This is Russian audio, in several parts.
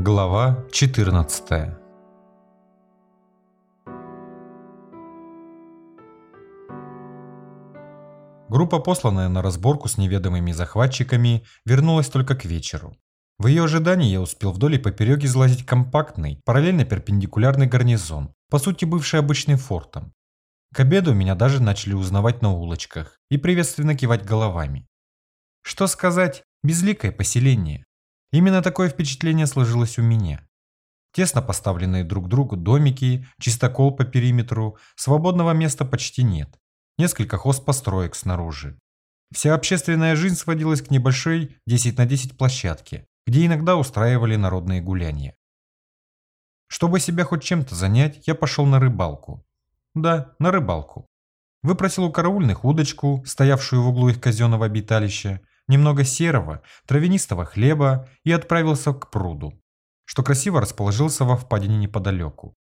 Глава 14 Группа, посланная на разборку с неведомыми захватчиками, вернулась только к вечеру. В ее ожидании я успел вдоль и поперек излазить компактный, параллельно перпендикулярный гарнизон, по сути бывший обычным фортом. К обеду меня даже начали узнавать на улочках и приветственно кивать головами. Что сказать, безликое поселение. Именно такое впечатление сложилось у меня. Тесно поставленные друг к другу домики, чистокол по периметру, свободного места почти нет. Несколько хозпостроек снаружи. Вся общественная жизнь сводилась к небольшой 10 на 10 площадке, где иногда устраивали народные гуляния. Чтобы себя хоть чем-то занять, я пошел на рыбалку. Да, на рыбалку. Выпросил у караульных удочку, стоявшую в углу их казенного обиталища, немного серого, травянистого хлеба и отправился к пруду, что красиво расположился во впадине неподалеку.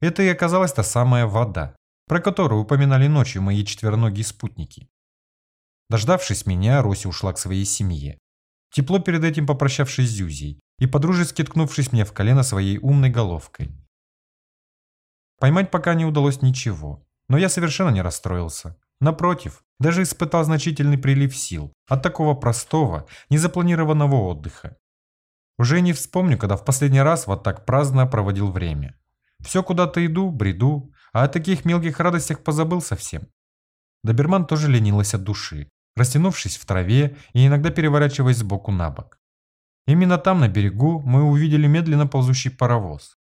Это и оказалась та самая вода, про которую упоминали ночью мои четвероногие спутники. Дождавшись меня, Рося ушла к своей семье. Тепло перед этим попрощавшись с Зюзей и подружески ткнувшись мне в колено своей умной головкой. Поймать пока не удалось ничего, но я совершенно не расстроился. Напротив, даже испытал значительный прилив сил от такого простого, незапланированного отдыха. Уже не вспомню, когда в последний раз вот так праздно проводил время. Все куда-то иду, бреду, а о таких мелких радостях позабыл совсем. Доберман тоже ленилась от души, растянувшись в траве и иногда переворачиваясь сбоку на бок. Именно там, на берегу, мы увидели медленно ползущий паровоз.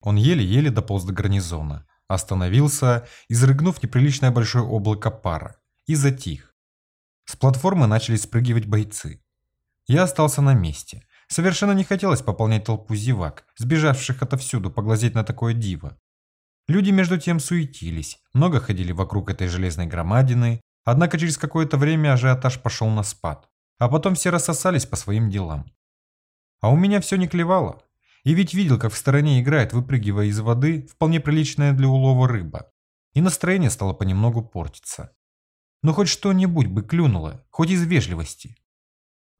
Он еле-еле дополз до гарнизона, остановился, изрыгнув неприличное большое облако пара, и затих. С платформы начали спрыгивать бойцы. Я остался на месте. Совершенно не хотелось пополнять толпу зевак, сбежавших отовсюду поглазеть на такое диво. Люди между тем суетились, много ходили вокруг этой железной громадины, однако через какое-то время ажиотаж пошел на спад, а потом все рассосались по своим делам. А у меня все не клевало. И ведь видел, как в стороне играет, выпрыгивая из воды, вполне приличная для улова рыба. И настроение стало понемногу портиться. Но хоть что-нибудь бы клюнуло, хоть из вежливости.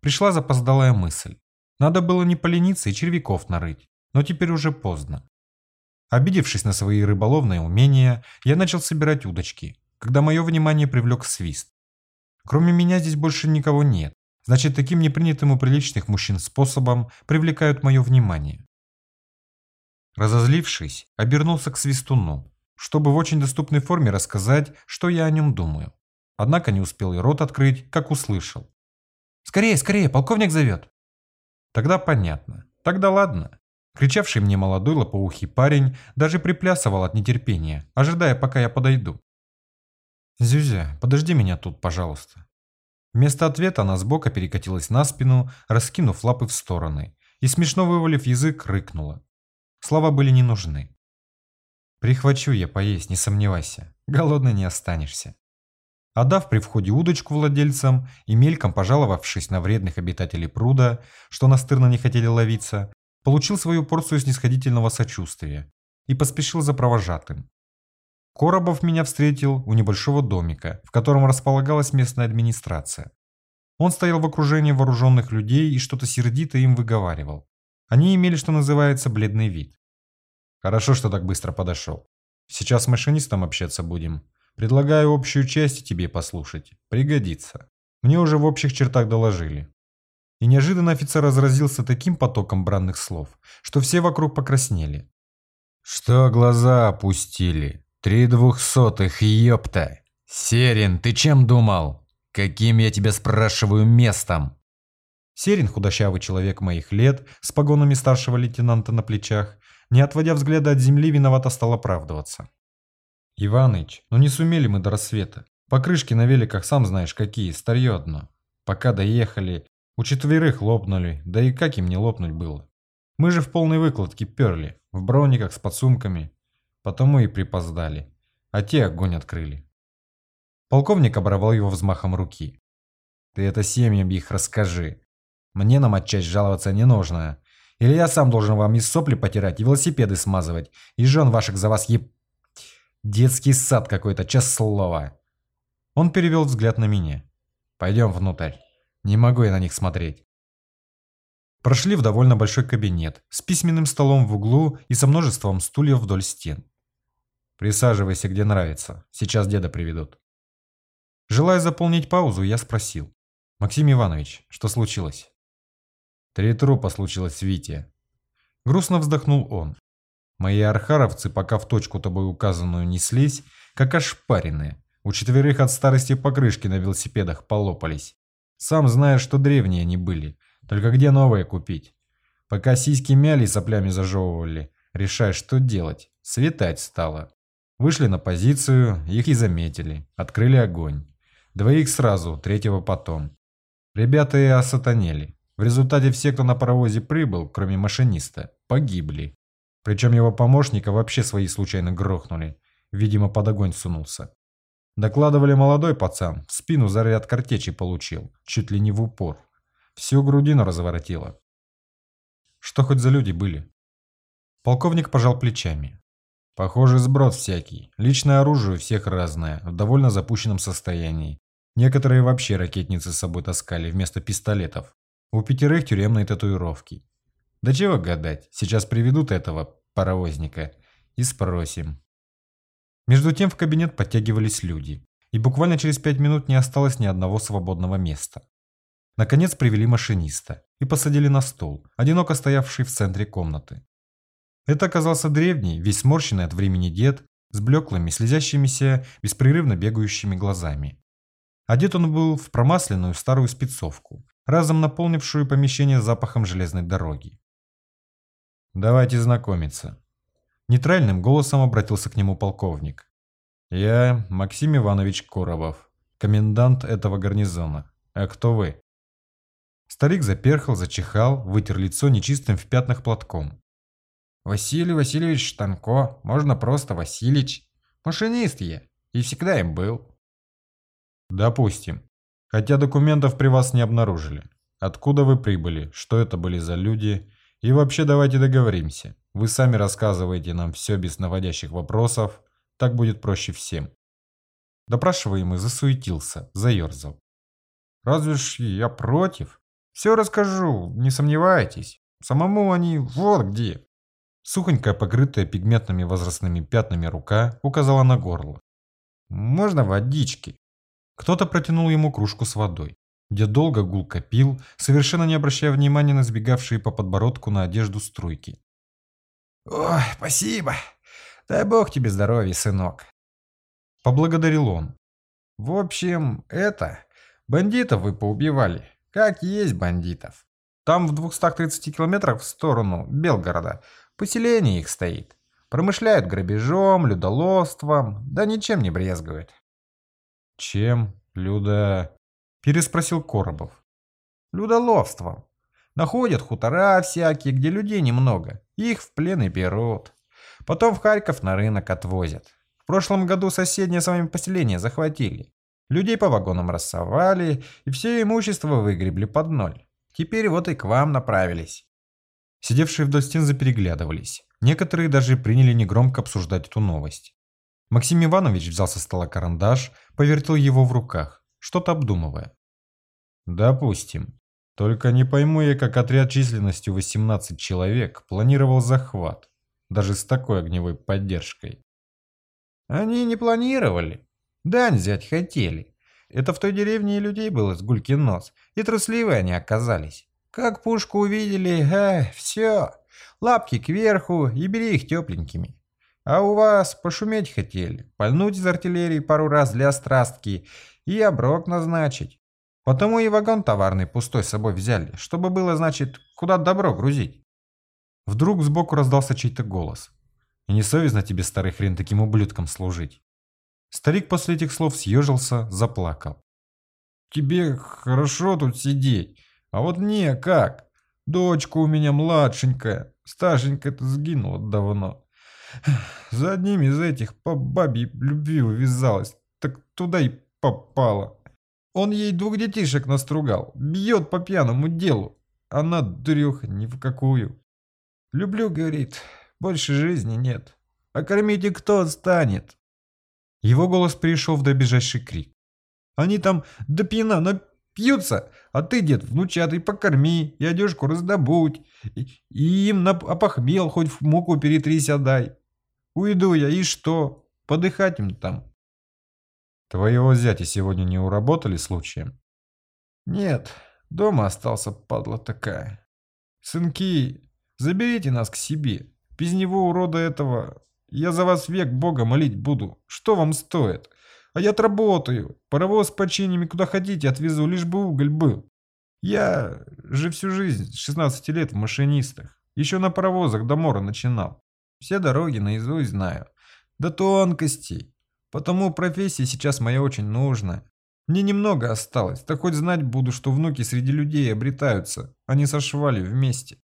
Пришла запоздалая мысль. Надо было не полениться и червяков нарыть, но теперь уже поздно. Обидевшись на свои рыболовные умения, я начал собирать удочки, когда мое внимание привлек свист. Кроме меня здесь больше никого нет, значит таким непринятым у приличных мужчин способом привлекают мое внимание. Разозлившись, обернулся к свистуну, чтобы в очень доступной форме рассказать, что я о нем думаю. Однако не успел и рот открыть, как услышал. «Скорее, скорее, полковник зовет!» Тогда понятно. Тогда ладно. Кричавший мне молодой лопоухий парень даже приплясывал от нетерпения, ожидая, пока я подойду. «Зюзя, подожди меня тут, пожалуйста». Вместо ответа она сбока перекатилась на спину, раскинув лапы в стороны, и, смешно вывалив язык, рыкнула. Слова были не нужны. «Прихвачу я поесть, не сомневайся. Голодный не останешься». Отдав при входе удочку владельцам и мельком пожаловавшись на вредных обитателей пруда, что настырно не хотели ловиться, получил свою порцию снисходительного сочувствия и поспешил за провожатым. Коробов меня встретил у небольшого домика, в котором располагалась местная администрация. Он стоял в окружении вооруженных людей и что-то сердито им выговаривал. Они имели, что называется, бледный вид. «Хорошо, что так быстро подошел. Сейчас с машинистом общаться будем. Предлагаю общую часть тебе послушать. Пригодится. Мне уже в общих чертах доложили. И неожиданно офицер разразился таким потоком бранных слов, что все вокруг покраснели. «Что глаза опустили? Три двухсотых, ёпта! Серин, ты чем думал? Каким я тебя спрашиваю местом?» Серин, худощавый человек моих лет, с погонами старшего лейтенанта на плечах, не отводя взгляда от земли, виновато стал оправдываться. «Иваныч, ну не сумели мы до рассвета. Покрышки на великах сам знаешь какие, старье одно. Пока доехали, у четверых лопнули, да и как им не лопнуть было. Мы же в полной выкладке перли, в брониках с подсумками. Потому и припоздали. А те огонь открыли. Полковник оборвал его взмахом руки. Ты это семьям их расскажи. Мне на матчасть жаловаться не нужно. Или я сам должен вам из сопли потирать и велосипеды смазывать, и жен ваших за вас еб... Детский сад какой-то, честное слово. Он перевел взгляд на меня. Пойдем внутрь. Не могу я на них смотреть. Прошли в довольно большой кабинет с письменным столом в углу и со множеством стульев вдоль стен. Присаживайся, где нравится. Сейчас деда приведут. Желая заполнить паузу, я спросил. Максим Иванович, что случилось? Три трупа случилось с Витя. Грустно вздохнул он. Мои архаровцы, пока в точку тобой указанную неслись, как ошпаренные. У четверых от старости покрышки на велосипедах полопались. Сам знаешь, что древние они были. Только где новые купить? Пока сиськи мяли и соплями зажевывали, решай, что делать. Светать стало. Вышли на позицию, их и заметили. Открыли огонь. Двоих сразу, третьего потом. Ребята и осатанели. В результате все, кто на паровозе прибыл, кроме машиниста, погибли. Причем его помощника вообще свои случайно грохнули. Видимо, под огонь сунулся. Докладывали молодой пацан, в спину заряд картечи получил, чуть ли не в упор. Всю грудину разворотило. Что хоть за люди были? Полковник пожал плечами. Похоже, сброд всякий. Личное оружие у всех разное, в довольно запущенном состоянии. Некоторые вообще ракетницы с собой таскали вместо пистолетов. У пятерых тюремные татуировки. Да чего гадать, сейчас приведут этого паровозника и спросим. Между тем в кабинет подтягивались люди, и буквально через пять минут не осталось ни одного свободного места. Наконец привели машиниста и посадили на стол, одиноко стоявший в центре комнаты. Это оказался древний, весь сморщенный от времени дед, с блеклыми, слезящимися, беспрерывно бегающими глазами. Одет он был в промасленную старую спецовку, разом наполнившую помещение запахом железной дороги. «Давайте знакомиться», Нейтральным голосом обратился к нему полковник. «Я Максим Иванович Коробов, комендант этого гарнизона. А кто вы?» Старик заперхал, зачихал, вытер лицо нечистым в пятнах платком. «Василий Васильевич Штанко, можно просто Василич. Машинист я, и всегда им был». «Допустим. Хотя документов при вас не обнаружили. Откуда вы прибыли, что это были за люди, и вообще давайте договоримся. Вы сами рассказываете нам все без наводящих вопросов, так будет проще всем. Допрашиваемый засуетился, заерзал. Разве ж я против? Все расскажу, не сомневайтесь. Самому они вот где. Сухонькая, покрытая пигментными возрастными пятнами рука указала на горло. Можно водички? Кто-то протянул ему кружку с водой. Дед долго гулко пил, совершенно не обращая внимания на сбегавшие по подбородку на одежду струйки. «Ой, спасибо. Дай бог тебе здоровья, сынок». Поблагодарил он. «В общем, это... Бандитов вы поубивали. Как есть бандитов. Там в 230 километрах в сторону Белгорода поселение их стоит. Промышляют грабежом, людоловством, да ничем не брезгуют». «Чем, Люда?» – переспросил Коробов. «Людоловством. Находят хутора всякие, где людей немного. Их в плен и берут. Потом в Харьков на рынок отвозят. В прошлом году соседнее с вами поселение захватили. Людей по вагонам рассовали, и все имущество выгребли под ноль. Теперь вот и к вам направились. Сидевшие вдоль стен запереглядывались. Некоторые даже приняли негромко обсуждать эту новость. Максим Иванович взял со стола карандаш, повертел его в руках, что-то обдумывая. «Допустим. Только не пойму я, как отряд численностью 18 человек планировал захват, даже с такой огневой поддержкой. Они не планировали. Дань взять хотели. Это в той деревне людей было с гулькин нос, и трусливые они оказались. Как пушку увидели, э, все, лапки кверху и бери их тепленькими. А у вас пошуметь хотели, пальнуть из артиллерии пару раз для страстки и оброк назначить. Потому и вагон товарный пустой с собой взяли, чтобы было, значит, куда добро грузить. Вдруг сбоку раздался чей-то голос. И не совестно тебе, старый хрен, таким ублюдком служить. Старик после этих слов съежился, заплакал. Тебе хорошо тут сидеть, а вот мне как? Дочка у меня младшенькая, старшенькая-то сгинула давно. За одним из этих по бабе любви увязалась, так туда и попала. Он ей двух детишек настругал, бьет по пьяному делу. Она дуреха ни в какую. Люблю, говорит, больше жизни нет. А кормить и кто станет? Его голос перешел в добежащий крик. Они там до пьяна Пьются, а ты, дед, внучат и покорми, и одежку раздобудь, и, и им на опохмел хоть в муку перетрись отдай. Уйду я, и что? Подыхать им там. Твоего зятя сегодня не уработали случаем? Нет, дома остался, падла такая. Сынки, заберите нас к себе. Без него, урода этого, я за вас век Бога молить буду. Что вам стоит? А я отработаю. Паровоз с починями куда хотите отвезу, лишь бы уголь был. Я же всю жизнь, с 16 лет в машинистах. Еще на паровозах до мора начинал. Все дороги наизусть знаю. До тонкостей. Потому профессия сейчас моя очень нужная. Мне немного осталось, так хоть знать буду, что внуки среди людей обретаются, а не со швалью вместе.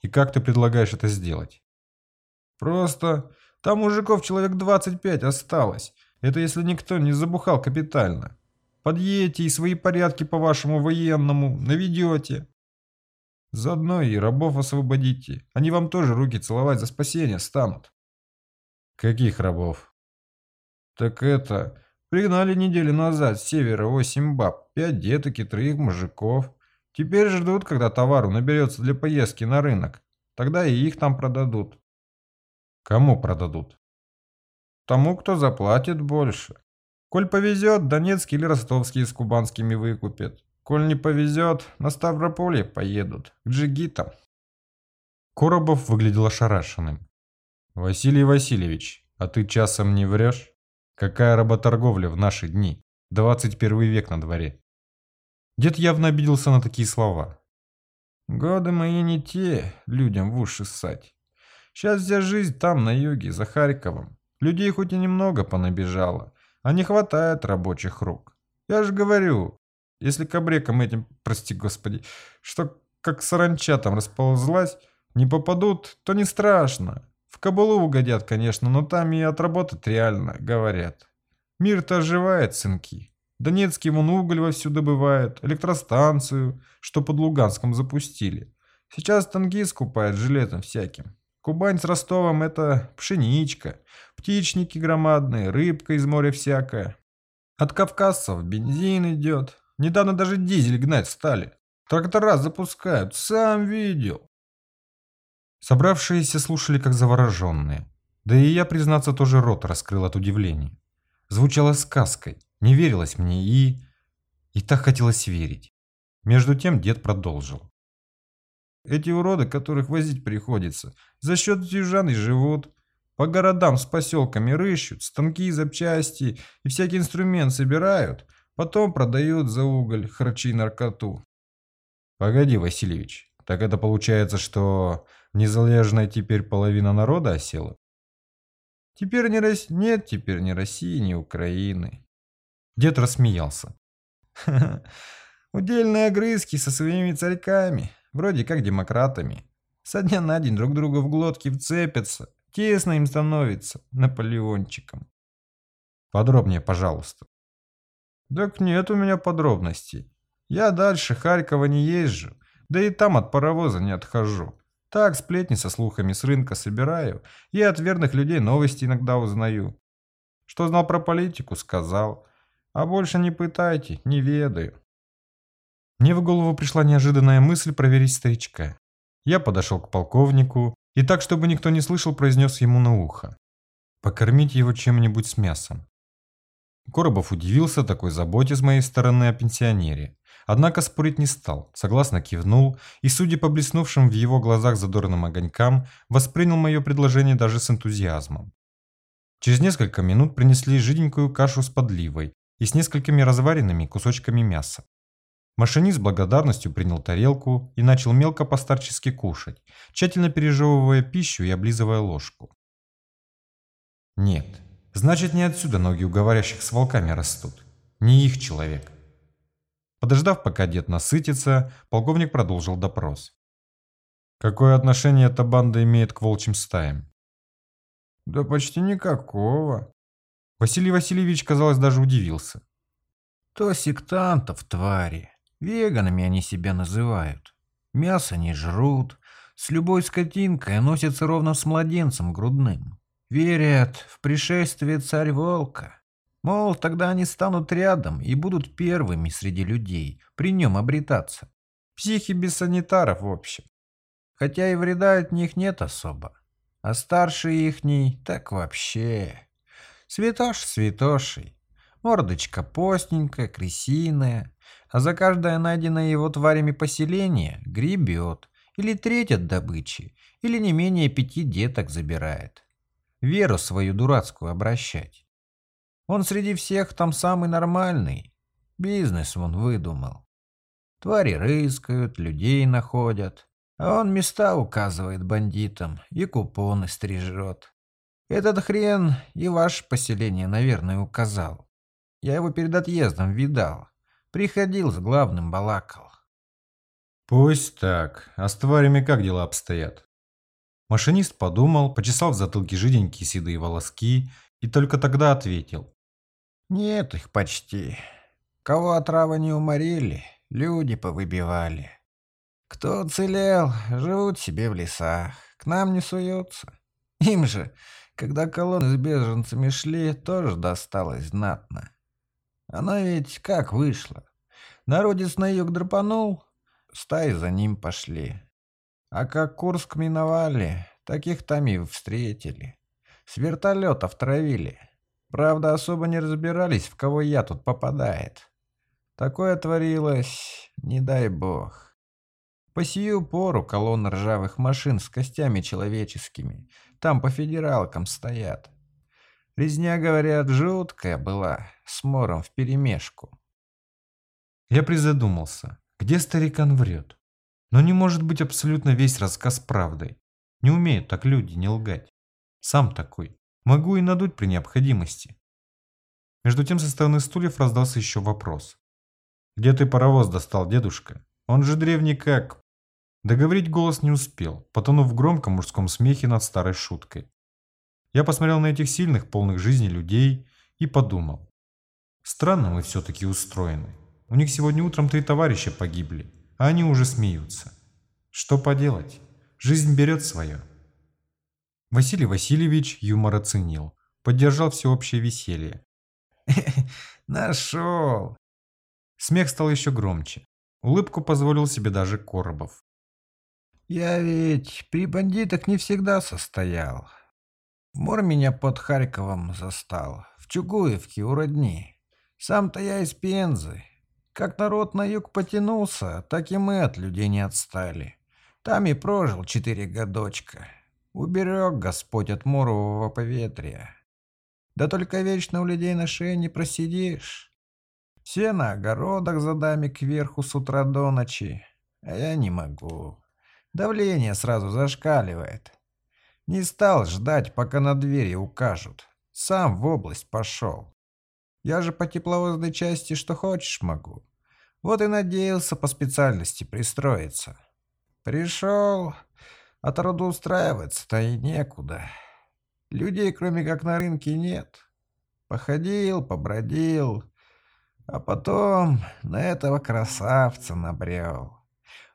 И как ты предлагаешь это сделать? Просто там мужиков человек 25 осталось. Это если никто не забухал капитально. Подъедете и свои порядки по вашему военному наведете. Заодно и рабов освободите. Они вам тоже руки целовать за спасение станут. Каких рабов? Так это... Пригнали неделю назад с севера восемь баб, пять деток и троих мужиков. Теперь ждут, когда товару наберется для поездки на рынок. Тогда и их там продадут. Кому продадут? Тому, кто заплатит больше. Коль повезет, Донецкий или Ростовский с кубанскими выкупят. Коль не повезет, на Ставрополье поедут, к джигитам. Коробов выглядел ошарашенным. «Василий Васильевич, а ты часом не врешь? Какая работорговля в наши дни? 21 век на дворе». Дед явно обиделся на такие слова. «Годы мои не те, людям в уши ссать. Сейчас вся жизнь там, на юге, за Харьковом. Людей хоть и немного понабежало, а не хватает рабочих рук. Я же говорю, если к этим, прости господи, что как саранча там расползлась, не попадут, то не страшно. В Кабулу угодят, конечно, но там и отработать реально, говорят. Мир-то оживает, сынки. Донецкий вон уголь вовсю добывает, электростанцию, что под Луганском запустили. Сейчас танки скупают жилетом всяким. Кубань с Ростовом – это пшеничка, птичники громадные, рыбка из моря всякая. От кавказцев бензин идет. Недавно даже дизель гнать стали. Трактора запускают, сам видел. Собравшиеся слушали как завороженные. Да и я, признаться, тоже рот раскрыл от удивления. Звучало сказкой, не верилось мне и... И так хотелось верить. Между тем дед продолжил. Эти уроды, которых возить приходится, за счет южан и живут. По городам с поселками рыщут, станки, запчасти и всякий инструмент собирают, потом продают за уголь, харчи и наркоту. Погоди, Васильевич, так это получается, что незалежная теперь половина народа осела? Теперь не Рос... Нет теперь ни России, ни Украины. Дед рассмеялся. Удельные огрызки со своими царьками вроде как демократами. Со дня на день друг друга в глотки вцепятся, тесно им становится, Наполеончиком. Подробнее, пожалуйста. Так нет у меня подробностей. Я дальше Харькова не езжу, да и там от паровоза не отхожу. Так сплетни со слухами с рынка собираю и от верных людей новости иногда узнаю. Что знал про политику, сказал. А больше не пытайте, не ведаю. Мне в голову пришла неожиданная мысль проверить старичка. Я подошел к полковнику и так, чтобы никто не слышал, произнес ему на ухо. Покормить его чем-нибудь с мясом. Коробов удивился такой заботе с моей стороны о пенсионере. Однако спорить не стал, согласно кивнул и, судя по блеснувшим в его глазах задорным огонькам, воспринял мое предложение даже с энтузиазмом. Через несколько минут принесли жиденькую кашу с подливой и с несколькими разваренными кусочками мяса. Машинист с благодарностью принял тарелку и начал мелко постарчески кушать, тщательно пережевывая пищу и облизывая ложку. Нет, значит не отсюда ноги у говорящих с волками растут. Не их человек. Подождав, пока дед насытится, полковник продолжил допрос. Какое отношение эта банда имеет к волчьим стаям? Да почти никакого. Василий Васильевич, казалось, даже удивился. То сектантов, твари. Веганами они себя называют. Мясо не жрут, с любой скотинкой носятся ровно с младенцем грудным. Верят в пришествие царь-волка. Мол, тогда они станут рядом и будут первыми среди людей при нем обретаться. Психи без санитаров, в общем. Хотя и вреда от них нет особо. А старший ихний так вообще. Святош святошей. Мордочка постненькая, крысиная. А за каждое найденное его тварями поселение гребет. Или треть от добычи. Или не менее пяти деток забирает. Веру свою дурацкую обращать. Он среди всех там самый нормальный. Бизнес он выдумал. Твари рыскают, людей находят. А он места указывает бандитам и купоны стрижет. Этот хрен и ваше поселение, наверное, указал. Я его перед отъездом видал. Приходил с главным балакал. Пусть так. А с тварями как дела обстоят? Машинист подумал, почесал в затылке жиденькие седые волоски и только тогда ответил. Нет их почти. Кого отрава не уморили, люди повыбивали. Кто уцелел, живут себе в лесах, к нам не суются. Им же, когда колонны с беженцами шли, тоже досталось знатно. Оно ведь как вышло. Народец на юг драпанул, стаи за ним пошли. А как Курск миновали, таких там и встретили. С вертолетов травили. Правда, особо не разбирались, в кого я тут попадает. Такое творилось, не дай бог. По сию пору колонны ржавых машин с костями человеческими там по федералкам стоят. Резня, говорят, жуткая была, с мором вперемешку. Я призадумался, где старикан врет. Но не может быть абсолютно весь рассказ правдой. Не умеют так люди не лгать. Сам такой. Могу и надуть при необходимости. Между тем со стороны стульев раздался еще вопрос. «Где ты паровоз достал, дедушка? Он же древний как...» Договорить голос не успел, потонув в громком мужском смехе над старой шуткой. Я посмотрел на этих сильных, полных жизни людей и подумал. Странно мы все-таки устроены. У них сегодня утром три товарища погибли, а они уже смеются. Что поделать? Жизнь берет свое. Василий Васильевич юмор оценил, поддержал всеобщее веселье. Нашел. Смех стал еще громче. Улыбку позволил себе даже Коробов. Я ведь при бандитах не всегда состоял. Мор меня под Харьковом застал, в Чугуевке у родни. Сам-то я из Пензы. Как народ на юг потянулся, так и мы от людей не отстали. Там и прожил четыре годочка. Уберег Господь от морового поветрия. Да только вечно у людей на шее не просидишь. Все на огородах за дами кверху с утра до ночи, а я не могу. Давление сразу зашкаливает. Не стал ждать, пока на двери укажут. Сам в область пошел. Я же по тепловозной части что хочешь могу. Вот и надеялся по специальности пристроиться. Пришел, а трудоустраиваться-то и некуда. Людей, кроме как на рынке, нет. Походил, побродил, а потом на этого красавца набрел.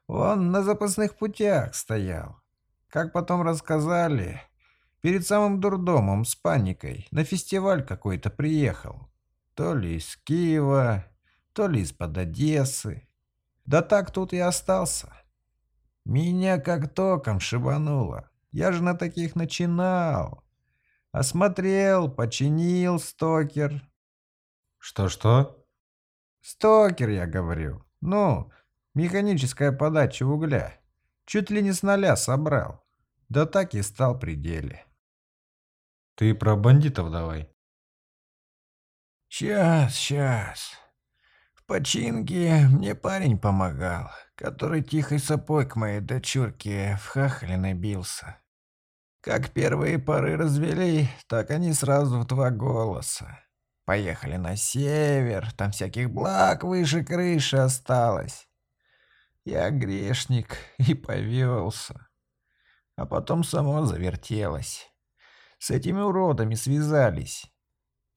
Он на запасных путях стоял. Как потом рассказали, перед самым дурдомом с паникой на фестиваль какой-то приехал. То ли из Киева, то ли из-под Одессы. Да так тут и остался. Меня как током шибануло. Я же на таких начинал. Осмотрел, починил стокер. Что-что? Стокер, я говорю. Ну, механическая подача угля. Чуть ли не с нуля собрал. Да так и стал при деле. Ты про бандитов давай. Сейчас, сейчас. В починке мне парень помогал который тихой сапой к моей дочурке в хахале набился. Как первые пары развели, так они сразу в два голоса. Поехали на север, там всяких благ выше крыши осталось. Я грешник и повелся. А потом само завертелось. С этими уродами связались.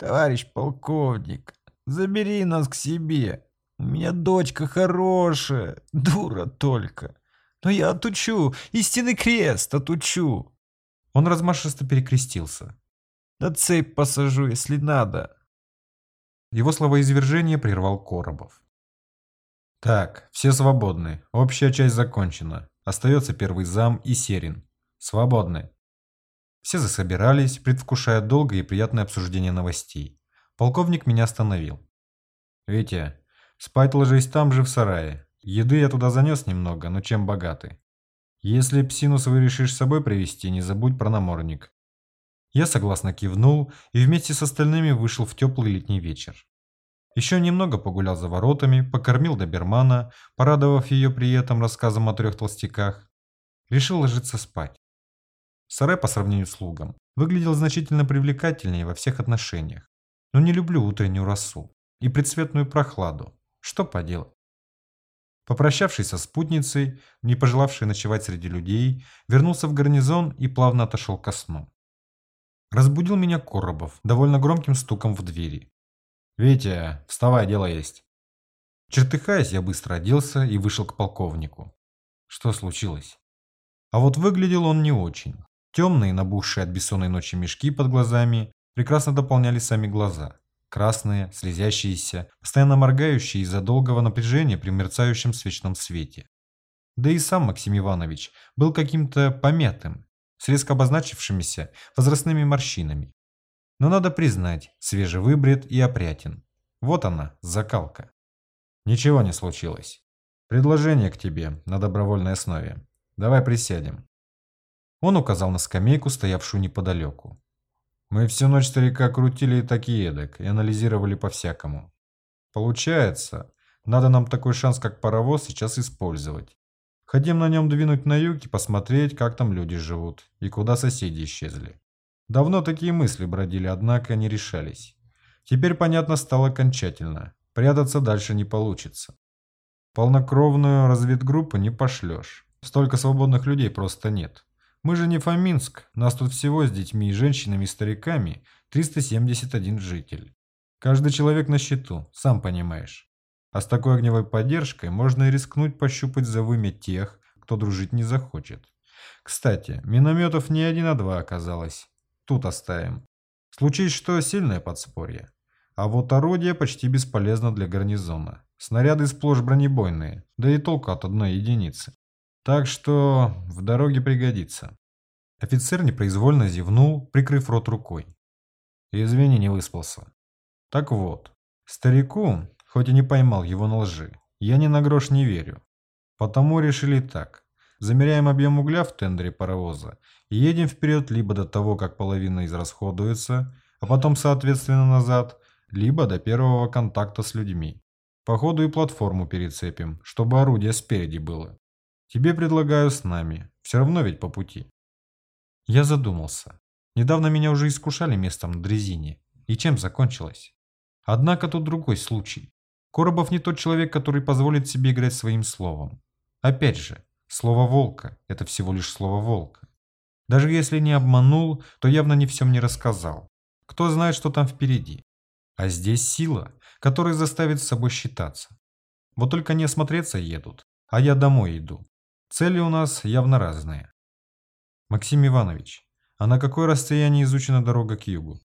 Товарищ полковник, забери нас к себе. У меня дочка хорошая, дура только. Но я отучу, истинный крест отучу. Он размашисто перекрестился. Да цепь посажу, если надо. Его словоизвержение прервал Коробов. Так, все свободны. Общая часть закончена. Остается первый зам и Серин. Свободны. Все засобирались, предвкушая долгое и приятное обсуждение новостей. Полковник меня остановил. «Витя, спать ложись там же в сарае. Еды я туда занес немного, но чем богаты. Если псину свою решишь с собой привезти, не забудь про намордник». Я согласно кивнул и вместе с остальными вышел в теплый летний вечер. Еще немного погулял за воротами, покормил добермана, порадовав ее при этом рассказом о трех толстяках. Решил ложиться спать. Сарай по сравнению с лугом выглядел значительно привлекательнее во всех отношениях. Но не люблю утреннюю росу и предсветную прохладу. Что поделать? Попрощавшись со спутницей, не пожелавшей ночевать среди людей, вернулся в гарнизон и плавно отошел ко сну. Разбудил меня Коробов довольно громким стуком в двери. «Витя, вставай, дело есть». Чертыхаясь, я быстро оделся и вышел к полковнику. Что случилось? А вот выглядел он не очень. Темные, набухшие от бессонной ночи мешки под глазами прекрасно дополняли сами глаза. Красные, слезящиеся, постоянно моргающие из-за долгого напряжения при мерцающем свечном свете. Да и сам Максим Иванович был каким-то помятым, с резко обозначившимися возрастными морщинами. Но надо признать, свежевыбрит и опрятен. Вот она, закалка. Ничего не случилось. Предложение к тебе на добровольной основе. Давай присядем. Он указал на скамейку, стоявшую неподалеку. Мы всю ночь старика крутили и так и эдак, и анализировали по-всякому. Получается, надо нам такой шанс, как паровоз, сейчас использовать. Хотим на нем двинуть на юг и посмотреть, как там люди живут, и куда соседи исчезли. Давно такие мысли бродили, однако не решались. Теперь понятно стало окончательно. Прятаться дальше не получится. Полнокровную разведгруппу не пошлешь. Столько свободных людей просто нет. Мы же не Фоминск, нас тут всего с детьми, женщинами и стариками 371 житель. Каждый человек на счету, сам понимаешь. А с такой огневой поддержкой можно и рискнуть пощупать за вымя тех, кто дружить не захочет. Кстати, минометов не один, а два оказалось. Тут оставим. Случись что, сильное подспорье. А вот орудие почти бесполезно для гарнизона. Снаряды сплошь бронебойные, да и толку от одной единицы. Так что в дороге пригодится. Офицер непроизвольно зевнул, прикрыв рот рукой. Извини, не выспался. Так вот, старику, хоть и не поймал его на лжи, я ни на грош не верю. Потому решили так. Замеряем объем угля в тендере паровоза и едем вперед либо до того, как половина израсходуется, а потом соответственно назад, либо до первого контакта с людьми. По ходу и платформу перецепим, чтобы орудие спереди было. Тебе предлагаю с нами. Все равно ведь по пути. Я задумался. Недавно меня уже искушали местом на дрезине. И чем закончилось? Однако тут другой случай. Коробов не тот человек, который позволит себе играть своим словом. Опять же, слово «волка» – это всего лишь слово «волка». Даже если не обманул, то явно не все мне рассказал. Кто знает, что там впереди. А здесь сила, которая заставит с собой считаться. Вот только не осмотреться едут, а я домой иду. Цели у нас явно разные. Максим Иванович, а на какое расстояние изучена дорога к югу?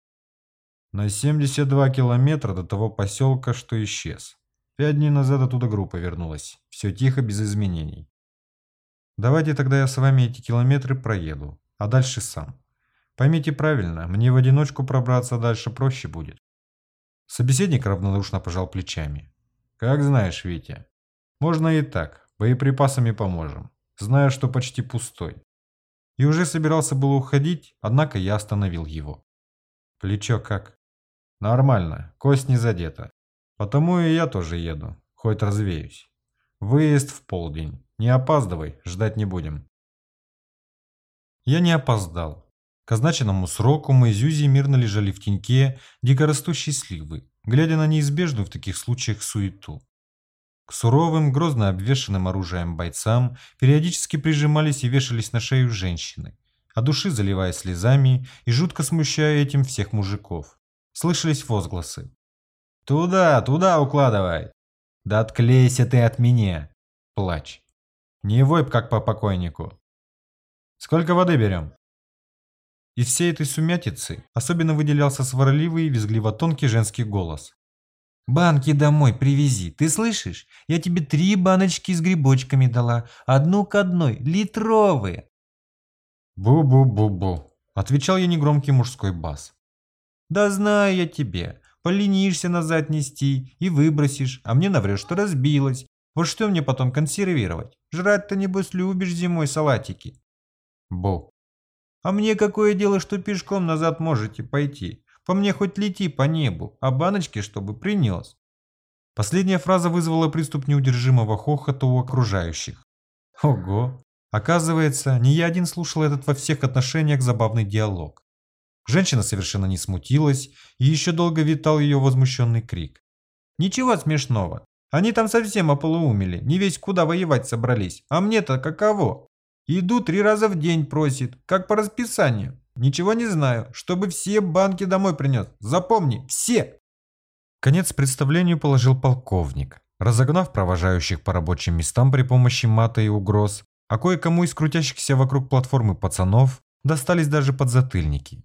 На 72 километра до того поселка, что исчез. Пять дней назад оттуда группа вернулась. Все тихо, без изменений. Давайте тогда я с вами эти километры проеду, а дальше сам. Поймите правильно, мне в одиночку пробраться дальше проще будет. Собеседник равнодушно пожал плечами. Как знаешь, Витя. Можно и так, боеприпасами поможем зная, что почти пустой. И уже собирался было уходить, однако я остановил его. Плечо как? Нормально, кость не задета. Потому и я тоже еду, хоть развеюсь. Выезд в полдень. Не опаздывай, ждать не будем. Я не опоздал. К означенному сроку мы с Зюзи мирно лежали в теньке дикорастущей сливы, глядя на неизбежную в таких случаях суету. К суровым, грозно обвешанным оружием бойцам периодически прижимались и вешались на шею женщины, а души заливая слезами и жутко смущая этим всех мужиков. Слышались возгласы. «Туда, туда укладывай!» «Да отклейся ты от меня!» Плач. «Не войп, как по покойнику!» «Сколько воды берем?» Из всей этой сумятицы особенно выделялся сварливый и визгливо-тонкий женский голос. Банки домой привези, ты слышишь? Я тебе три баночки с грибочками дала, одну к одной, литровые. Бу-бу-бу-бу, отвечал я негромкий мужской бас. Да знаю я тебе, поленишься назад нести и выбросишь, а мне наврешь, что разбилась. Вот что мне потом консервировать? Жрать-то небось любишь зимой салатики. Бу. А мне какое дело, что пешком назад можете пойти? По мне хоть лети по небу, а баночки чтобы принес. Последняя фраза вызвала приступ неудержимого хохота у окружающих. Ого! Оказывается, не я один слушал этот во всех отношениях забавный диалог. Женщина совершенно не смутилась, и еще долго витал ее возмущенный крик. «Ничего смешного. Они там совсем ополоумели, не весь куда воевать собрались. А мне-то каково? Иду три раза в день просит, как по расписанию. Ничего не знаю, чтобы все банки домой принес. Запомни, все!» Конец представлению положил полковник, разогнав провожающих по рабочим местам при помощи мата и угроз, а кое-кому из крутящихся вокруг платформы пацанов достались даже подзатыльники.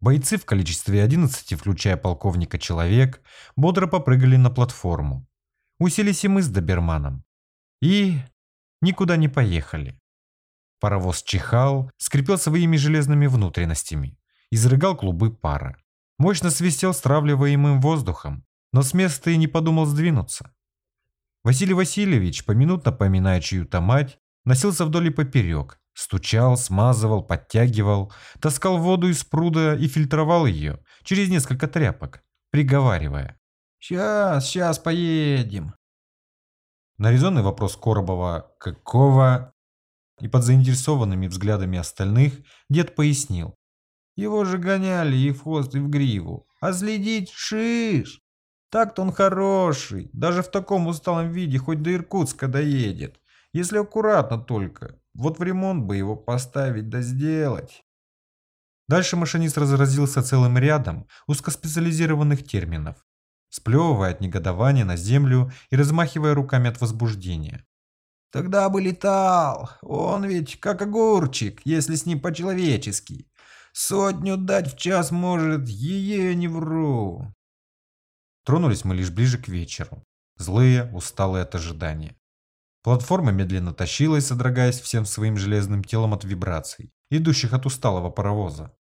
Бойцы в количестве 11, включая полковника человек, бодро попрыгали на платформу. Уселись и мы с доберманом. И никуда не поехали. Паровоз чихал, скрипел своими железными внутренностями, изрыгал клубы пара. Мощно свистел стравливаемым воздухом, но с места и не подумал сдвинуться. Василий Васильевич, поминутно поминая чью-то мать, носился вдоль и поперек, стучал, смазывал, подтягивал, таскал воду из пруда и фильтровал ее через несколько тряпок, приговаривая. «Сейчас, сейчас поедем». На резонный вопрос Коробова «Какого?» И под заинтересованными взглядами остальных дед пояснил. Его же гоняли и в хвост, и в гриву. А следить шиш. Так-то он хороший. Даже в таком усталом виде хоть до Иркутска доедет. Если аккуратно только. Вот в ремонт бы его поставить да сделать. Дальше машинист разразился целым рядом узкоспециализированных терминов, сплевывая от негодования на землю и размахивая руками от возбуждения. Тогда бы летал. Он ведь как огурчик, если с ним по-человечески. Сотню дать в час может, ее не вру. Тронулись мы лишь ближе к вечеру. Злые, усталые от ожидания. Платформа медленно тащилась, содрогаясь всем своим железным телом от вибраций, идущих от усталого паровоза.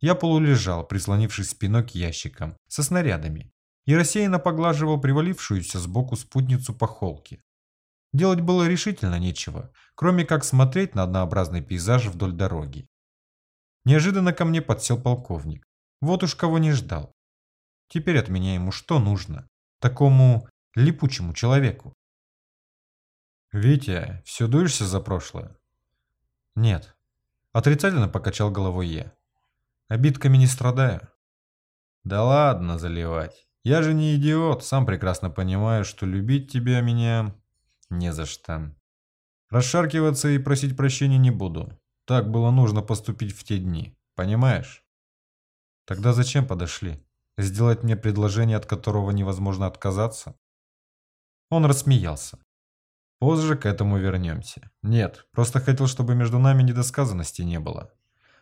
Я полулежал, прислонившись спиной к ящикам, со снарядами, и рассеянно поглаживал привалившуюся сбоку спутницу по холке. Делать было решительно нечего, кроме как смотреть на однообразный пейзаж вдоль дороги. Неожиданно ко мне подсел полковник. Вот уж кого не ждал. Теперь от меня ему что нужно? Такому липучему человеку. «Витя, все дуешься за прошлое?» «Нет». Отрицательно покачал головой я. «Обидками не страдаю». «Да ладно заливать. Я же не идиот, сам прекрасно понимаю, что любить тебя меня не за что. Расшаркиваться и просить прощения не буду. Так было нужно поступить в те дни. Понимаешь? Тогда зачем подошли? Сделать мне предложение, от которого невозможно отказаться? Он рассмеялся. Позже к этому вернемся. Нет, просто хотел, чтобы между нами недосказанности не было.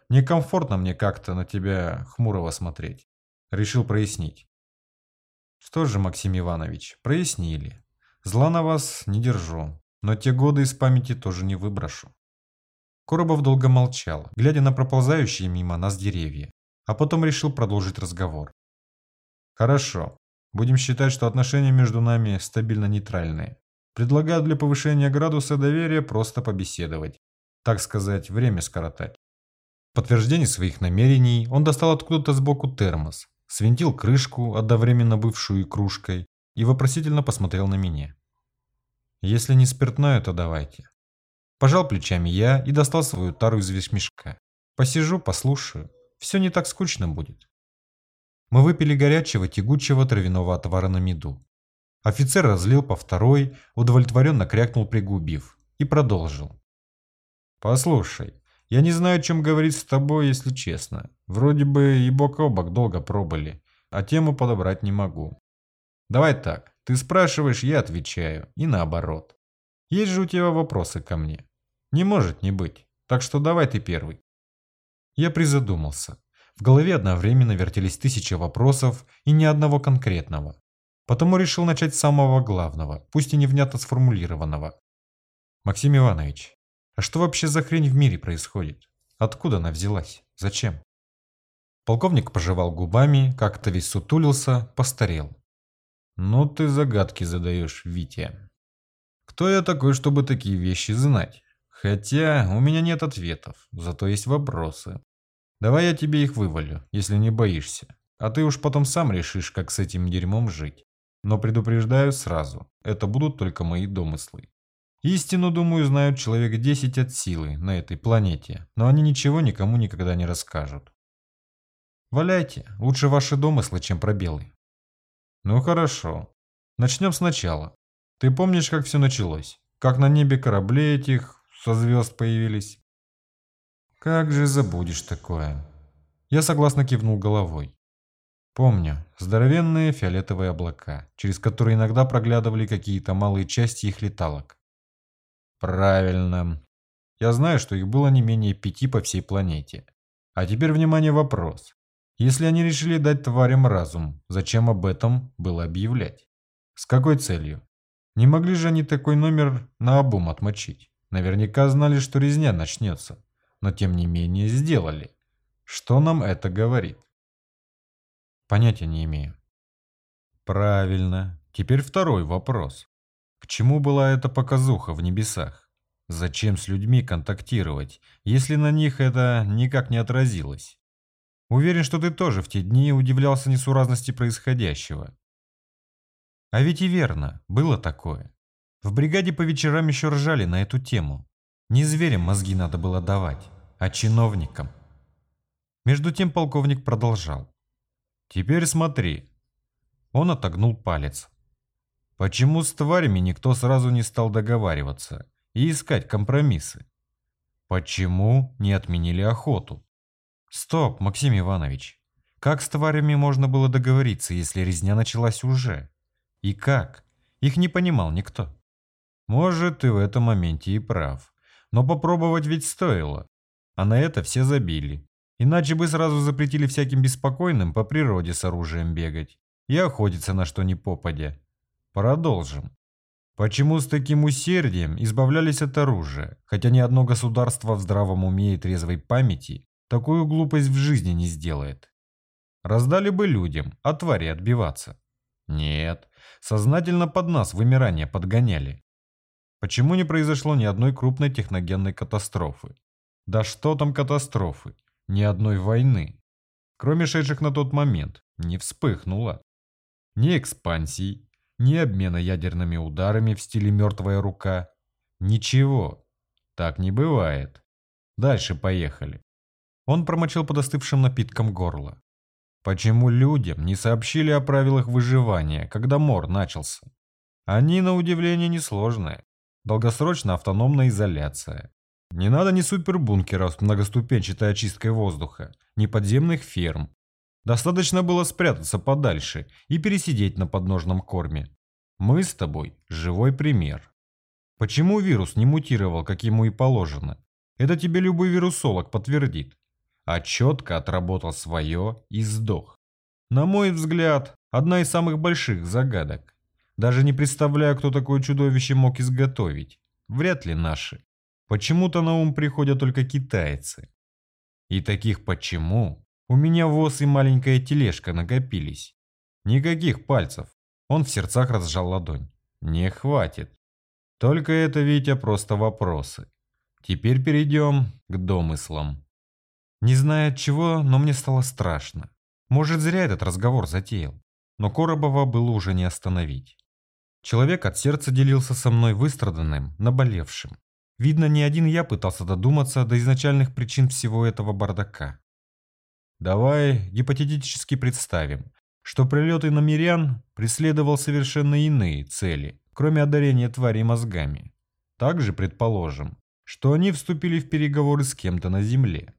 Некомфортно мне как-то на тебя хмурого смотреть. Решил прояснить. Что же, Максим Иванович, прояснили. Зла на вас не держу, но те годы из памяти тоже не выброшу. Коробов долго молчал, глядя на проползающие мимо нас деревья, а потом решил продолжить разговор. Хорошо, будем считать, что отношения между нами стабильно нейтральные. Предлагаю для повышения градуса доверия просто побеседовать. Так сказать, время скоротать. В подтверждение своих намерений он достал откуда-то сбоку термос, свинтил крышку, одновременно бывшую кружкой, и вопросительно посмотрел на меня. «Если не спиртное, то давайте». Пожал плечами я и достал свою тару из вещмешка. Посижу, послушаю. Все не так скучно будет. Мы выпили горячего тягучего травяного отвара на меду. Офицер разлил по второй, удовлетворенно крякнул пригубив, и продолжил. «Послушай, я не знаю, о чем говорить с тобой, если честно. Вроде бы и бок о бок долго пробыли, а тему подобрать не могу. Давай так, ты спрашиваешь, я отвечаю, и наоборот. Есть же у тебя вопросы ко мне? Не может не быть, так что давай ты первый. Я призадумался. В голове одновременно вертелись тысячи вопросов и ни одного конкретного. Потому решил начать с самого главного, пусть и невнятно сформулированного. Максим Иванович, а что вообще за хрень в мире происходит? Откуда она взялась? Зачем? Полковник пожевал губами, как-то весь сутулился, постарел. Ну ты загадки задаешь, Витя. Кто я такой, чтобы такие вещи знать? Хотя у меня нет ответов, зато есть вопросы. Давай я тебе их вывалю, если не боишься. А ты уж потом сам решишь, как с этим дерьмом жить. Но предупреждаю сразу, это будут только мои домыслы. Истину, думаю, знают человек 10 от силы на этой планете, но они ничего никому никогда не расскажут. Валяйте, лучше ваши домыслы, чем пробелы. Ну хорошо. Начнем сначала. Ты помнишь, как все началось? Как на небе корабли этих со звезд появились? Как же забудешь такое? Я согласно кивнул головой. Помню, здоровенные фиолетовые облака, через которые иногда проглядывали какие-то малые части их леталок. Правильно. Я знаю, что их было не менее пяти по всей планете. А теперь, внимание, вопрос. Если они решили дать тварям разум, зачем об этом было объявлять? С какой целью? Не могли же они такой номер на обум отмочить? Наверняка знали, что резня начнется, но тем не менее сделали. Что нам это говорит? Понятия не имею. Правильно. Теперь второй вопрос. К чему была эта показуха в небесах? Зачем с людьми контактировать, если на них это никак не отразилось? Уверен, что ты тоже в те дни удивлялся несуразности происходящего. А ведь и верно, было такое. В бригаде по вечерам еще ржали на эту тему. Не зверям мозги надо было давать, а чиновникам. Между тем полковник продолжал. «Теперь смотри». Он отогнул палец. Почему с тварями никто сразу не стал договариваться и искать компромиссы? Почему не отменили охоту? Стоп, Максим Иванович. Как с тварями можно было договориться, если резня началась уже? И как? Их не понимал никто. Может, ты в этом моменте и прав. Но попробовать ведь стоило. А на это все забили. Иначе бы сразу запретили всяким беспокойным по природе с оружием бегать и охотиться на что ни попадя. Продолжим. Почему с таким усердием избавлялись от оружия, хотя ни одно государство в здравом уме и трезвой памяти такую глупость в жизни не сделает. Раздали бы людям, а твари отбиваться. Нет, сознательно под нас вымирание подгоняли. Почему не произошло ни одной крупной техногенной катастрофы? Да что там катастрофы? Ни одной войны. Кроме шедших на тот момент, не вспыхнуло. Ни экспансий, ни обмена ядерными ударами в стиле «мертвая рука». Ничего. Так не бывает. Дальше поехали. Он промочил под остывшим напитком горло. Почему людям не сообщили о правилах выживания, когда мор начался? Они, на удивление, несложные. Долгосрочная автономная изоляция. Не надо ни супербункеров с многоступенчатой очисткой воздуха, ни подземных ферм. Достаточно было спрятаться подальше и пересидеть на подножном корме. Мы с тобой живой пример. Почему вирус не мутировал, как ему и положено? Это тебе любой вирусолог подтвердит а четко отработал свое и сдох. На мой взгляд, одна из самых больших загадок. Даже не представляю, кто такое чудовище мог изготовить. Вряд ли наши. Почему-то на ум приходят только китайцы. И таких почему у меня воз и маленькая тележка накопились. Никаких пальцев. Он в сердцах разжал ладонь. Не хватит. Только это, Витя, просто вопросы. Теперь перейдем к домыслам. Не зная от чего, но мне стало страшно. Может, зря этот разговор затеял. Но Коробова было уже не остановить. Человек от сердца делился со мной выстраданным, наболевшим. Видно, не один я пытался додуматься до изначальных причин всего этого бардака. Давай гипотетически представим, что прилет иномерян преследовал совершенно иные цели, кроме одарения тварей мозгами. Также предположим, что они вступили в переговоры с кем-то на Земле.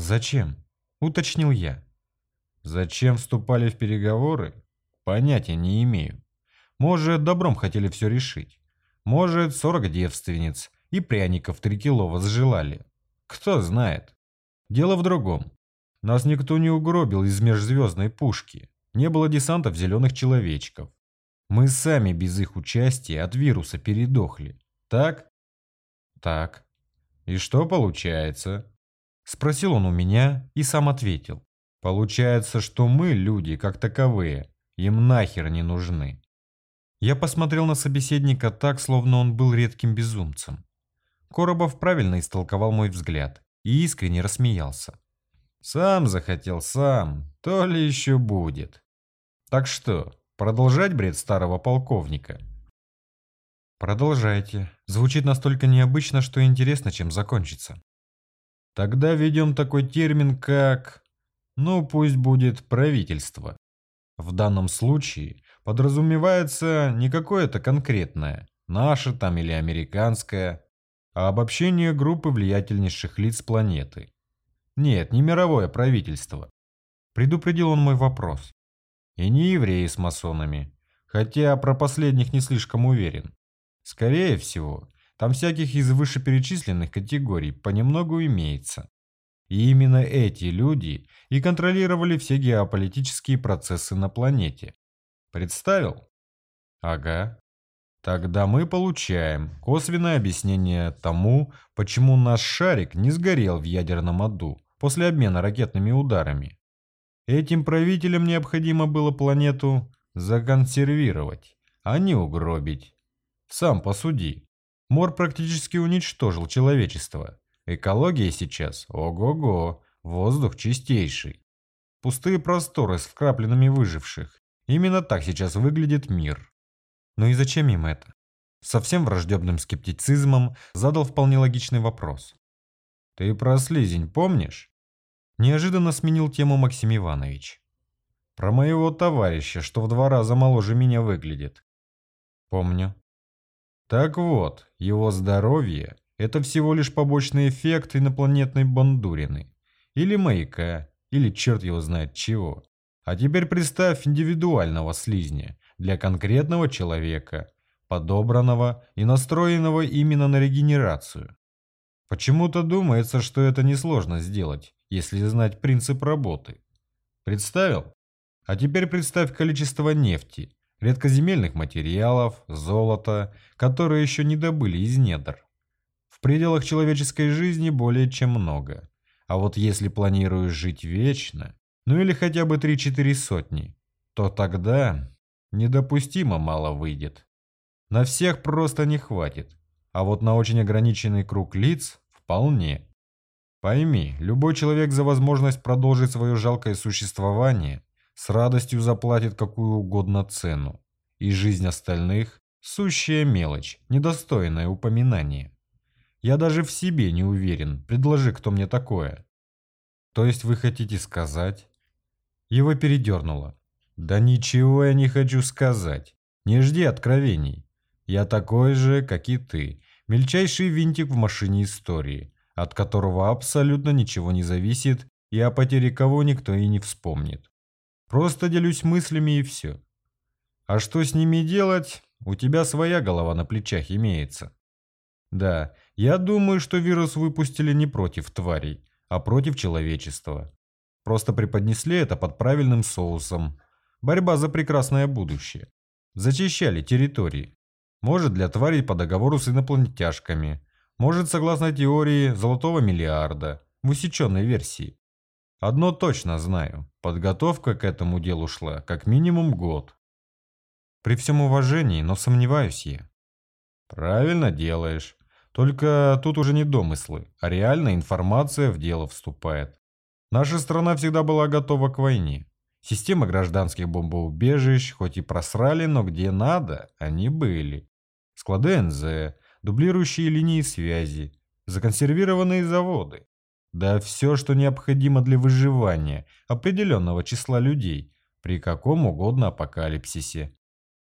«Зачем?» – уточнил я. «Зачем вступали в переговоры? Понятия не имею. Может, добром хотели все решить. Может, сорок девственниц и пряников три кило возжелали. Кто знает. Дело в другом. Нас никто не угробил из межзвездной пушки. Не было десантов зеленых человечков. Мы сами без их участия от вируса передохли. Так? Так. И что получается? Спросил он у меня и сам ответил. Получается, что мы, люди, как таковые, им нахер не нужны. Я посмотрел на собеседника так, словно он был редким безумцем. Коробов правильно истолковал мой взгляд и искренне рассмеялся. Сам захотел сам, то ли еще будет. Так что, продолжать бред старого полковника? Продолжайте. Звучит настолько необычно, что интересно, чем закончится. Тогда ведем такой термин, как... Ну, пусть будет правительство. В данном случае подразумевается не какое-то конкретное, наше там или американское, а обобщение группы влиятельнейших лиц планеты. Нет, не мировое правительство. Предупредил он мой вопрос. И не евреи с масонами, хотя про последних не слишком уверен. Скорее всего, там всяких из вышеперечисленных категорий понемногу имеется. И именно эти люди и контролировали все геополитические процессы на планете. Представил? Ага. Тогда мы получаем косвенное объяснение тому, почему наш шарик не сгорел в ядерном аду после обмена ракетными ударами. Этим правителям необходимо было планету законсервировать, а не угробить. Сам посуди. Мор практически уничтожил человечество. Экология сейчас ого-го, воздух чистейший. Пустые просторы с вкрапленными выживших. Именно так сейчас выглядит мир. Ну и зачем им это? Совсем враждебным скептицизмом задал вполне логичный вопрос. Ты про слизень помнишь? Неожиданно сменил тему Максим Иванович. Про моего товарища, что в два раза моложе меня выглядит. Помню. Так вот, его здоровье – это всего лишь побочный эффект инопланетной бандурины. Или маяка, или черт его знает чего. А теперь представь индивидуального слизня для конкретного человека, подобранного и настроенного именно на регенерацию. Почему-то думается, что это несложно сделать, если знать принцип работы. Представил? А теперь представь количество нефти, редкоземельных материалов, золота, которые еще не добыли из недр. В пределах человеческой жизни более чем много. А вот если планируешь жить вечно, ну или хотя бы 3-4 сотни, то тогда недопустимо мало выйдет. На всех просто не хватит, а вот на очень ограниченный круг лиц вполне. Пойми, любой человек за возможность продолжить свое жалкое существование с радостью заплатит какую угодно цену. И жизнь остальных – сущая мелочь, недостойное упоминание. Я даже в себе не уверен, предложи кто мне такое. То есть вы хотите сказать? Его передернуло. Да ничего я не хочу сказать. Не жди откровений. Я такой же, как и ты. Мельчайший винтик в машине истории, от которого абсолютно ничего не зависит и о потере кого никто и не вспомнит. Просто делюсь мыслями и все. А что с ними делать, у тебя своя голова на плечах имеется. Да, я думаю, что вирус выпустили не против тварей, а против человечества. Просто преподнесли это под правильным соусом. Борьба за прекрасное будущее. Зачищали территории. Может, для тварей по договору с инопланетяшками. Может, согласно теории золотого миллиарда, в усеченной версии. Одно точно знаю, подготовка к этому делу шла как минимум год. При всем уважении, но сомневаюсь я. Правильно делаешь. Только тут уже не домыслы, а реальная информация в дело вступает. Наша страна всегда была готова к войне. Система гражданских бомбоубежищ хоть и просрали, но где надо, они были. Склады НЗ, дублирующие линии связи, законсервированные заводы. Да все, что необходимо для выживания определенного числа людей при каком угодно апокалипсисе.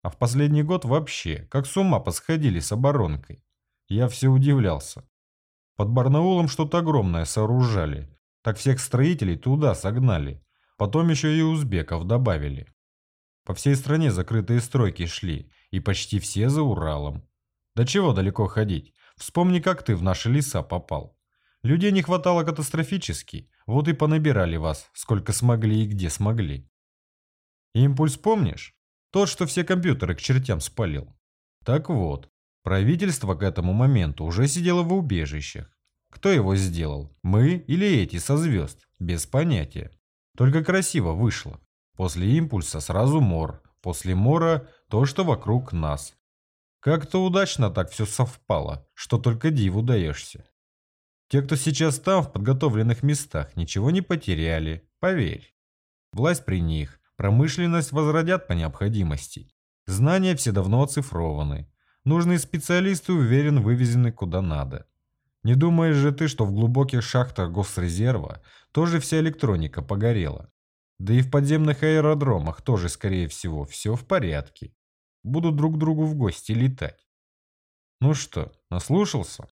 А в последний год вообще, как с ума посходили с оборонкой. Я все удивлялся. Под Барнаулом что-то огромное сооружали. Так всех строителей туда согнали. Потом еще и узбеков добавили. По всей стране закрытые стройки шли, и почти все за Уралом. Да чего далеко ходить? Вспомни, как ты в наши леса попал. Людей не хватало катастрофически, вот и понабирали вас, сколько смогли и где смогли. Импульс помнишь? Тот, что все компьютеры к чертям спалил. Так вот, правительство к этому моменту уже сидело в убежищах. Кто его сделал? Мы или эти со звезд? Без понятия. Только красиво вышло. После импульса сразу мор. После мора то, что вокруг нас. Как-то удачно так все совпало, что только диву даешься. Те, кто сейчас там, в подготовленных местах, ничего не потеряли, поверь. Власть при них, промышленность возродят по необходимости. Знания все давно оцифрованы. Нужные специалисты, уверен, вывезены куда надо. Не думаешь же ты, что в глубоких шахтах Госрезерва тоже вся электроника погорела? Да и в подземных аэродромах тоже, скорее всего, все в порядке. Будут друг другу в гости летать. Ну что, наслушался?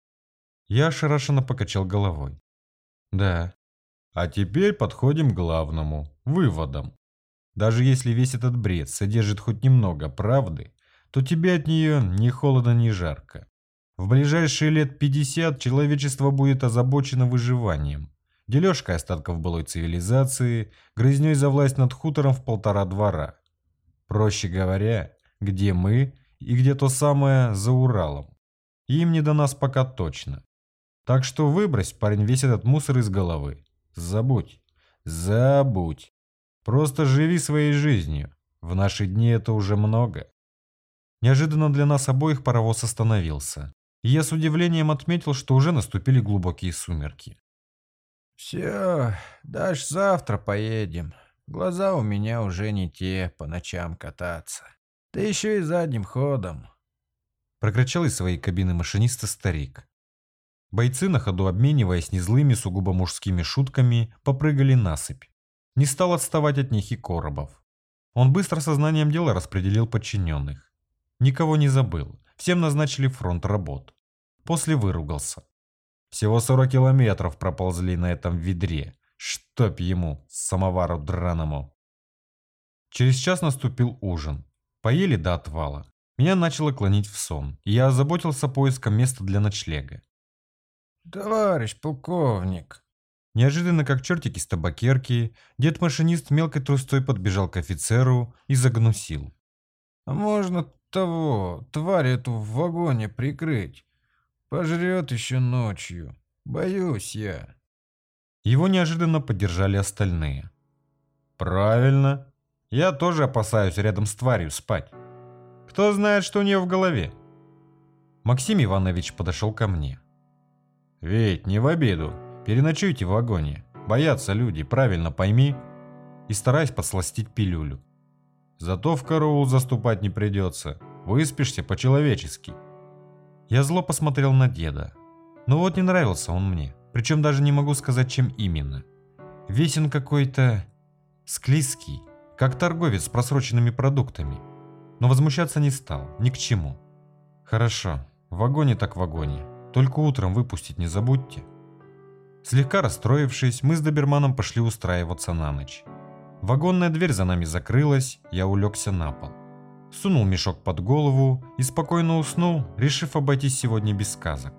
Я ошарашенно покачал головой. Да. А теперь подходим к главному, выводам. Даже если весь этот бред содержит хоть немного правды, то тебе от нее ни холодно, ни жарко. В ближайшие лет 50 человечество будет озабочено выживанием, дележкой остатков былой цивилизации, грызней за власть над хутором в полтора двора. Проще говоря, где мы и где то самое за Уралом. Им не до нас пока точно. Так что выбрось, парень, весь этот мусор из головы. Забудь. Забудь. Просто живи своей жизнью. В наши дни это уже много. Неожиданно для нас обоих паровоз остановился. И я с удивлением отметил, что уже наступили глубокие сумерки. «Все, дашь завтра поедем. Глаза у меня уже не те, по ночам кататься. Да еще и задним ходом», — прокричал из своей кабины машиниста старик. Бойцы, на ходу обмениваясь незлыми сугубо мужскими шутками, попрыгали насыпь. Не стал отставать от них и Коробов. Он быстро сознанием дела распределил подчиненных. Никого не забыл, всем назначили фронт работ. После выругался. Всего 40 километров проползли на этом ведре. Чтоб ему, самовару драному. Через час наступил ужин. Поели до отвала. Меня начало клонить в сон, и я озаботился поиском места для ночлега. «Товарищ полковник!» Неожиданно, как чертики с табакерки, дед-машинист мелкой трустой подбежал к офицеру и загнусил. «А можно того, тварь эту в вагоне прикрыть? Пожрет еще ночью. Боюсь я». Его неожиданно поддержали остальные. «Правильно. Я тоже опасаюсь рядом с тварью спать. Кто знает, что у нее в голове?» Максим Иванович подошел ко мне. «Ведь не в обиду. Переночуйте в вагоне. Боятся люди, правильно пойми». И стараясь подсластить пилюлю. «Зато в караул заступать не придется. Выспишься по-человечески». Я зло посмотрел на деда. Но вот не нравился он мне. Причем даже не могу сказать, чем именно. Весь он какой-то... склизкий, как торговец с просроченными продуктами. Но возмущаться не стал, ни к чему. Хорошо, в вагоне так в вагоне. Только утром выпустить не забудьте. Слегка расстроившись, мы с доберманом пошли устраиваться на ночь. Вагонная дверь за нами закрылась, я улегся на пол. Сунул мешок под голову и спокойно уснул, решив обойтись сегодня без сказок.